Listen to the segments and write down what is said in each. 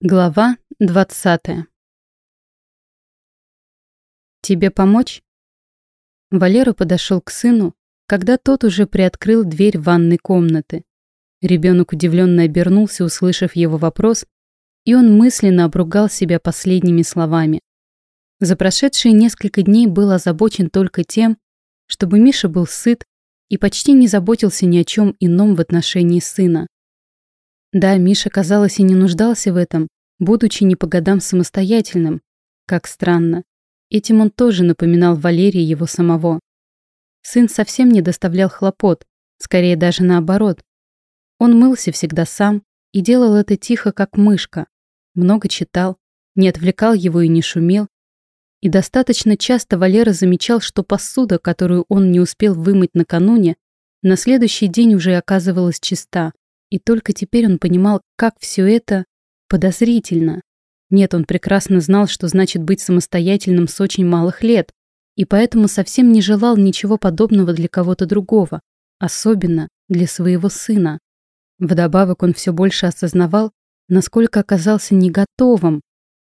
Глава 20. Тебе помочь? Валера подошел к сыну, когда тот уже приоткрыл дверь ванной комнаты. Ребенок удивленно обернулся, услышав его вопрос, и он мысленно обругал себя последними словами. За прошедшие несколько дней был озабочен только тем, чтобы Миша был сыт и почти не заботился ни о чем ином в отношении сына. Да, Миша, казалось, и не нуждался в этом, будучи не по годам самостоятельным. Как странно. Этим он тоже напоминал Валерии его самого. Сын совсем не доставлял хлопот, скорее даже наоборот. Он мылся всегда сам и делал это тихо, как мышка. Много читал, не отвлекал его и не шумел. И достаточно часто Валера замечал, что посуда, которую он не успел вымыть накануне, на следующий день уже оказывалась чиста. И только теперь он понимал, как все это подозрительно. Нет, он прекрасно знал, что значит быть самостоятельным с очень малых лет, и поэтому совсем не желал ничего подобного для кого-то другого, особенно для своего сына. Вдобавок он все больше осознавал, насколько оказался не готовым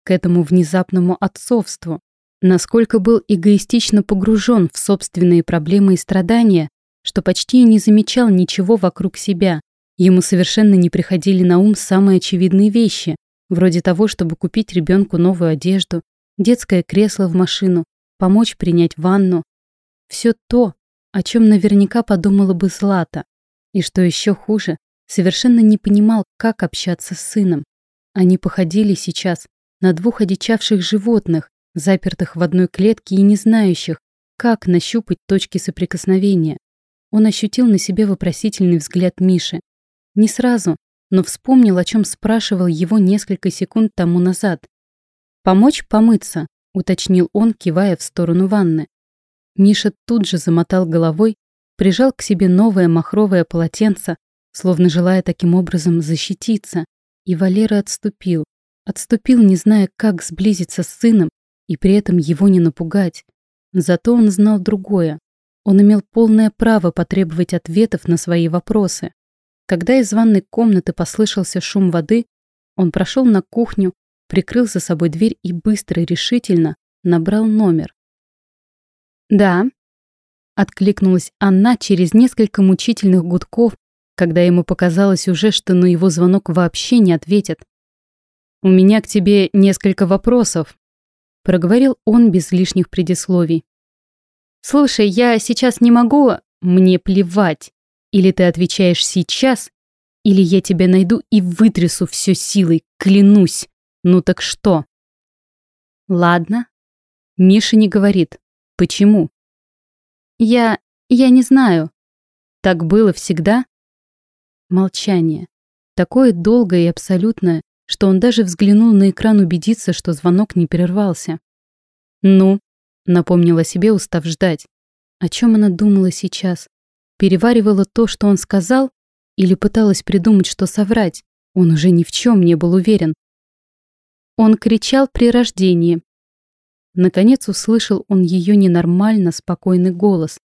к этому внезапному отцовству, насколько был эгоистично погружен в собственные проблемы и страдания, что почти и не замечал ничего вокруг себя, Ему совершенно не приходили на ум самые очевидные вещи, вроде того, чтобы купить ребенку новую одежду, детское кресло в машину, помочь принять ванну. Все то, о чем наверняка подумала бы Злата. И что еще хуже, совершенно не понимал, как общаться с сыном. Они походили сейчас на двух одичавших животных, запертых в одной клетке и не знающих, как нащупать точки соприкосновения. Он ощутил на себе вопросительный взгляд Миши, не сразу, но вспомнил, о чем спрашивал его несколько секунд тому назад. «Помочь помыться», — уточнил он, кивая в сторону ванны. Миша тут же замотал головой, прижал к себе новое махровое полотенце, словно желая таким образом защититься, и Валера отступил. Отступил, не зная, как сблизиться с сыном и при этом его не напугать. Зато он знал другое. Он имел полное право потребовать ответов на свои вопросы. Когда из ванной комнаты послышался шум воды, он прошел на кухню, прикрыл за собой дверь и быстро и решительно набрал номер. «Да», — откликнулась Анна через несколько мучительных гудков, когда ему показалось уже, что на его звонок вообще не ответят. «У меня к тебе несколько вопросов», — проговорил он без лишних предисловий. «Слушай, я сейчас не могу, мне плевать», или ты отвечаешь сейчас, или я тебя найду и вытрясу все силой, клянусь. Ну так что? Ладно. Миша не говорит. Почему? Я... я не знаю. Так было всегда? Молчание. Такое долгое и абсолютное, что он даже взглянул на экран убедиться, что звонок не прервался. «Ну», — напомнила себе, устав ждать. О чем она думала сейчас? Переваривала то, что он сказал, или пыталась придумать, что соврать. Он уже ни в чем не был уверен. Он кричал при рождении. Наконец услышал он ее ненормально спокойный голос.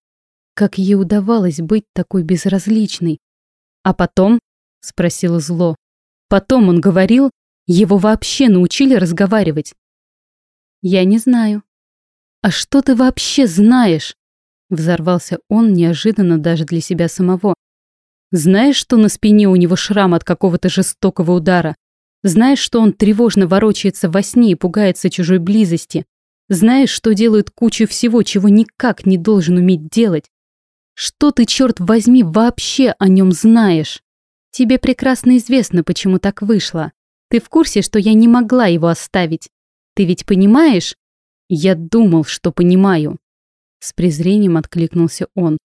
Как ей удавалось быть такой безразличной. А потом, спросила зло, потом он говорил, его вообще научили разговаривать. Я не знаю. А что ты вообще знаешь? Взорвался он неожиданно даже для себя самого. Знаешь, что на спине у него шрам от какого-то жестокого удара? Знаешь, что он тревожно ворочается во сне и пугается чужой близости? Знаешь, что делает кучу всего, чего никак не должен уметь делать? Что ты, черт возьми, вообще о нем знаешь? Тебе прекрасно известно, почему так вышло. Ты в курсе, что я не могла его оставить? Ты ведь понимаешь? Я думал, что понимаю. С презрением откликнулся он.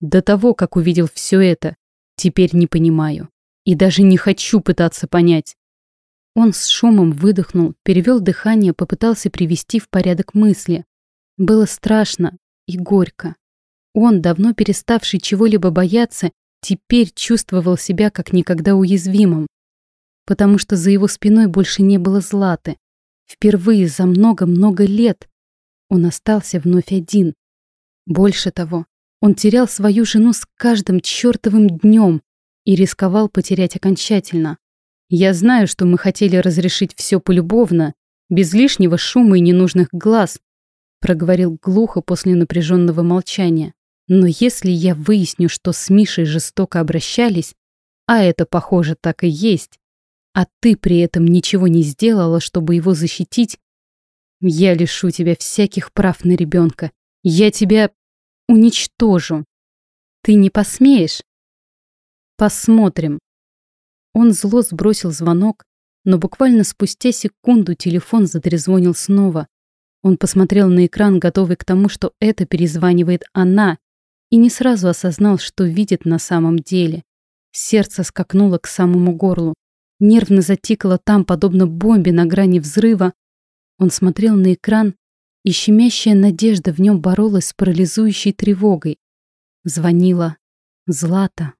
До того, как увидел все это, теперь не понимаю. И даже не хочу пытаться понять. Он с шумом выдохнул, перевел дыхание, попытался привести в порядок мысли. Было страшно и горько. Он, давно переставший чего-либо бояться, теперь чувствовал себя как никогда уязвимым. Потому что за его спиной больше не было Златы. Впервые за много-много лет он остался вновь один. Больше того, он терял свою жену с каждым чертовым днем и рисковал потерять окончательно. Я знаю, что мы хотели разрешить все полюбовно, без лишнего шума и ненужных глаз, проговорил глухо после напряженного молчания. Но если я выясню, что с Мишей жестоко обращались, а это, похоже, так и есть, а ты при этом ничего не сделала, чтобы его защитить, я лишу тебя всяких прав на ребенка. Я тебя уничтожу. Ты не посмеешь? Посмотрим. Он зло сбросил звонок, но буквально спустя секунду телефон затрезвонил снова. Он посмотрел на экран, готовый к тому, что это перезванивает она, и не сразу осознал, что видит на самом деле. Сердце скакнуло к самому горлу. Нервно затикало там, подобно бомбе на грани взрыва. Он смотрел на экран, и щемящая надежда в нем боролась с парализующей тревогой. Звонила Злата.